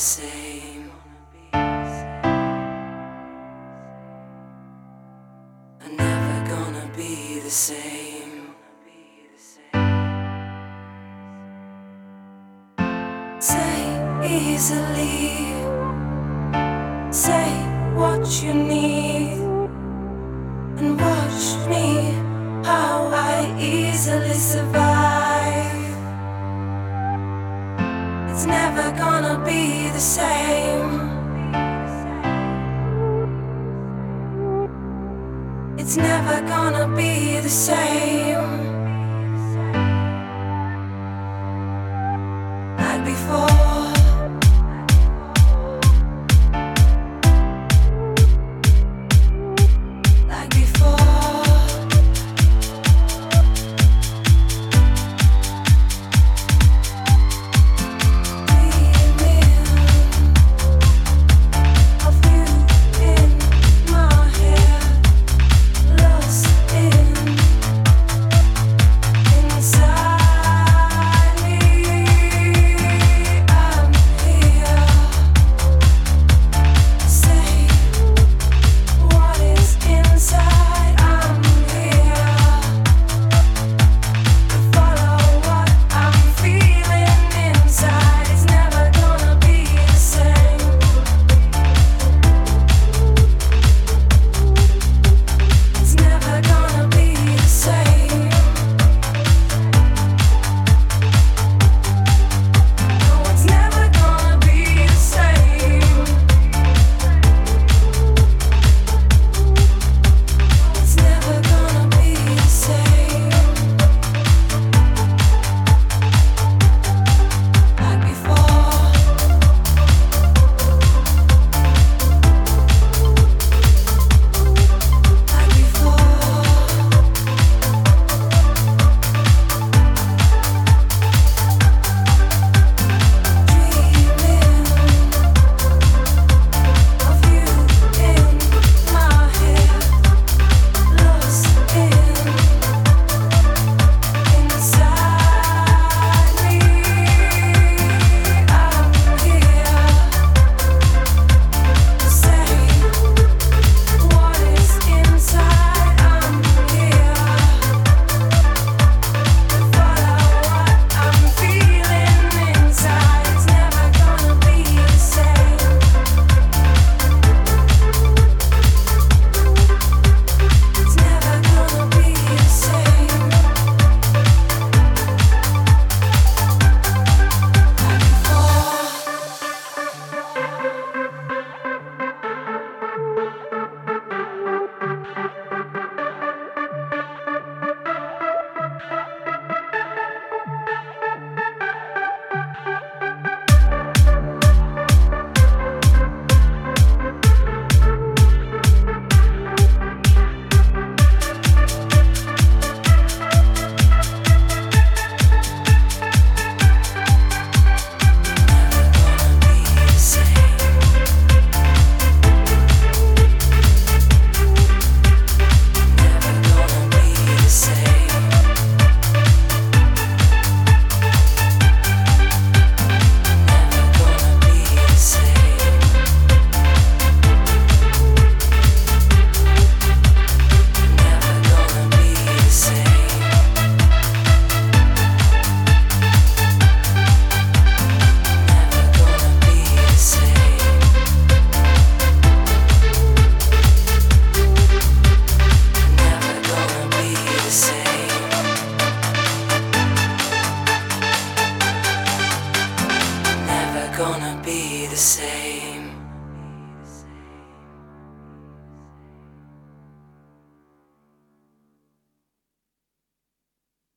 same. I'm never gonna be the same. Say easily, say what you need, gonna be the same